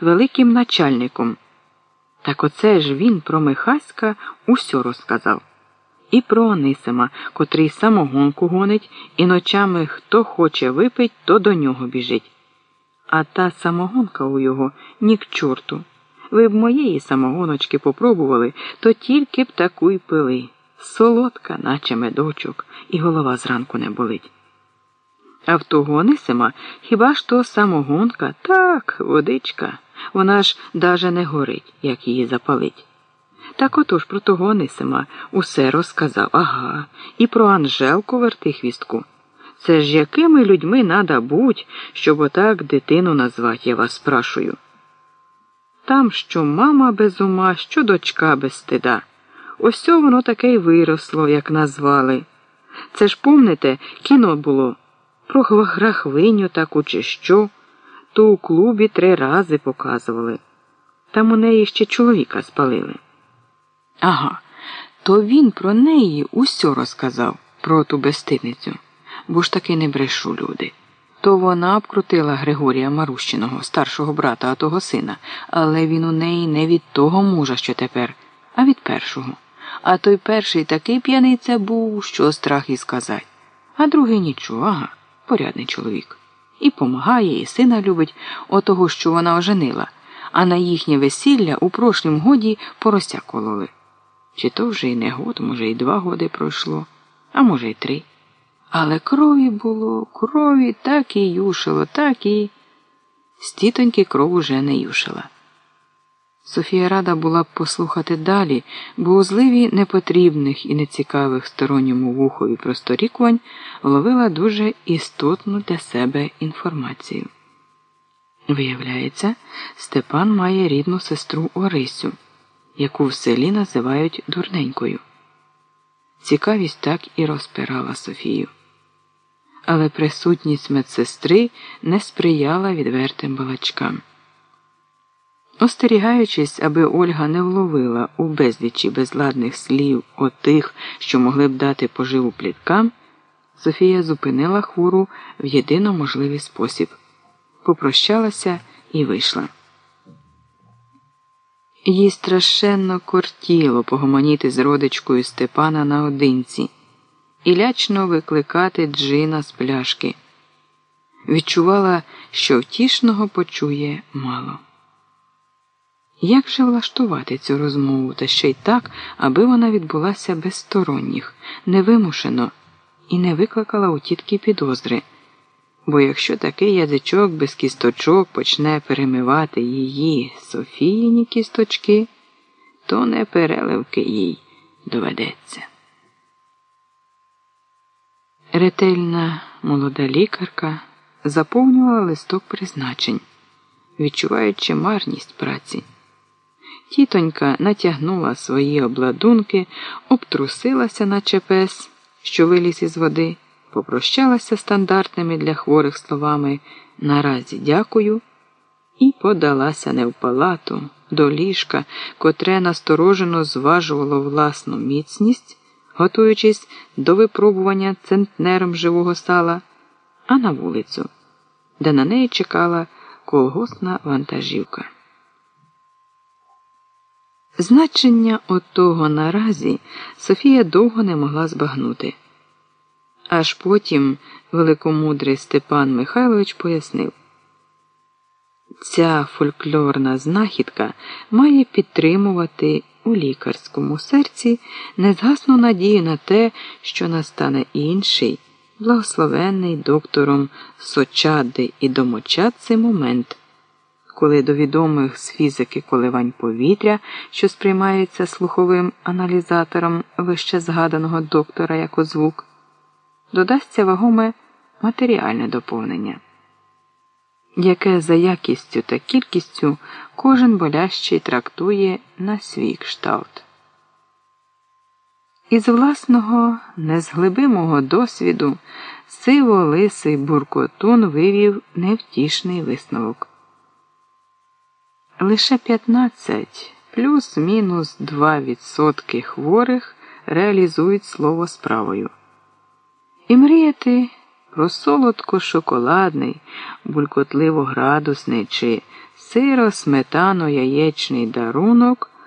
великим начальником. Так оце ж він про Михаська усьо розказав. І про Онисима, котрий самогонку гонить, і ночами хто хоче випить, то до нього біжить. А та самогонка у його ні к чорту. Ви б моєї самогоночки попробували, то тільки б таку й пили. Солодка, наче медочок, і голова зранку не болить. А в того Онисима хіба ж то самогонка? Так, водичка. Вона ж даже не горить, як її запалить. Так отож про того Онисима усе розказав, ага, і про Анжелку вертихвістку. Це ж якими людьми надо будь, щоб отак дитину назвати, я вас спрашую. Там що мама без ума, що дочка без стида. Ось воно таке й виросло, як назвали. Це ж помните, кіно було про грахвиню таку, чи що, то у клубі три рази показували. Там у неї ще чоловіка спалили. Ага, то він про неї усьо розказав, про ту безстидницю, бо ж таки не брешу люди. То вона обкрутила Григорія Марущиного, старшого брата, а того сина, але він у неї не від того мужа, що тепер, а від першого. А той перший такий п'яниця був, що страх і сказать. А другий нічого, ага, порядний чоловік. І помагає, і сина любить отого, що вона оженила, а на їхнє весілля у прошлім годі порося кололи. Чи то вже й не год, може, й два годи пройшло, а може, й три. Але крові було, крові так і юшило, так і. З тітоньки кров уже не юшила. Софія рада була б послухати далі, бо у зливі непотрібних і нецікавих сторонньому вухові просторікувань ловила дуже істотну для себе інформацію. Виявляється, Степан має рідну сестру Орисю, яку в селі називають дурненькою. Цікавість так і розпирала Софію. Але присутність медсестри не сприяла відвертим балачкам. Остерігаючись, аби Ольга не вловила у безлічі безладних слів отих, що могли б дати поживу пліткам, Софія зупинила хвору в єдино можливий спосіб, попрощалася і вийшла. Їй страшенно кортіло погомоніти з родичкою Степана наодинці і лячно викликати джина з пляшки. Відчувала, що втішного почує мало. Як же влаштувати цю розмову та ще й так, аби вона відбулася без сторонніх, невимушено і не викликала у тітки підозри? Бо якщо такий язичок без кісточок почне перемивати її Софіїні кісточки, то не переливки їй доведеться. Ретельна молода лікарка заповнювала листок призначень, відчуваючи марність праці. Тітонька натягнула свої обладунки, обтрусилася, наче пес, що виліз із води, попрощалася стандартними для хворих словами наразі дякую, і подалася не в палату до ліжка, котре насторожено зважувало власну міцність, готуючись до випробування центнером живого сала, а на вулицю, де на неї чекала колгосна вантажівка. Значення отого наразі Софія довго не могла збагнути. Аж потім великомудрий Степан Михайлович пояснив, ця фольклорна знахідка має підтримувати у лікарському серці незгасну надію на те, що настане інший, благословенний доктором Сочади і домочадцей момент коли до відомих з фізики коливань повітря, що сприймаються слуховим аналізатором вище згаданого доктора як озвук, додасться вагоме матеріальне доповнення, яке за якістю та кількістю кожен болящий трактує на свій кшталт. Із власного незглибимого досвіду сиво лисий буркотун вивів невтішний висновок. Лише 15 плюс-мінус 2% хворих реалізують слово справою. І мріяти про солодко шоколадний, булькотливо градусний чи сиро сметано яєчний дарунок.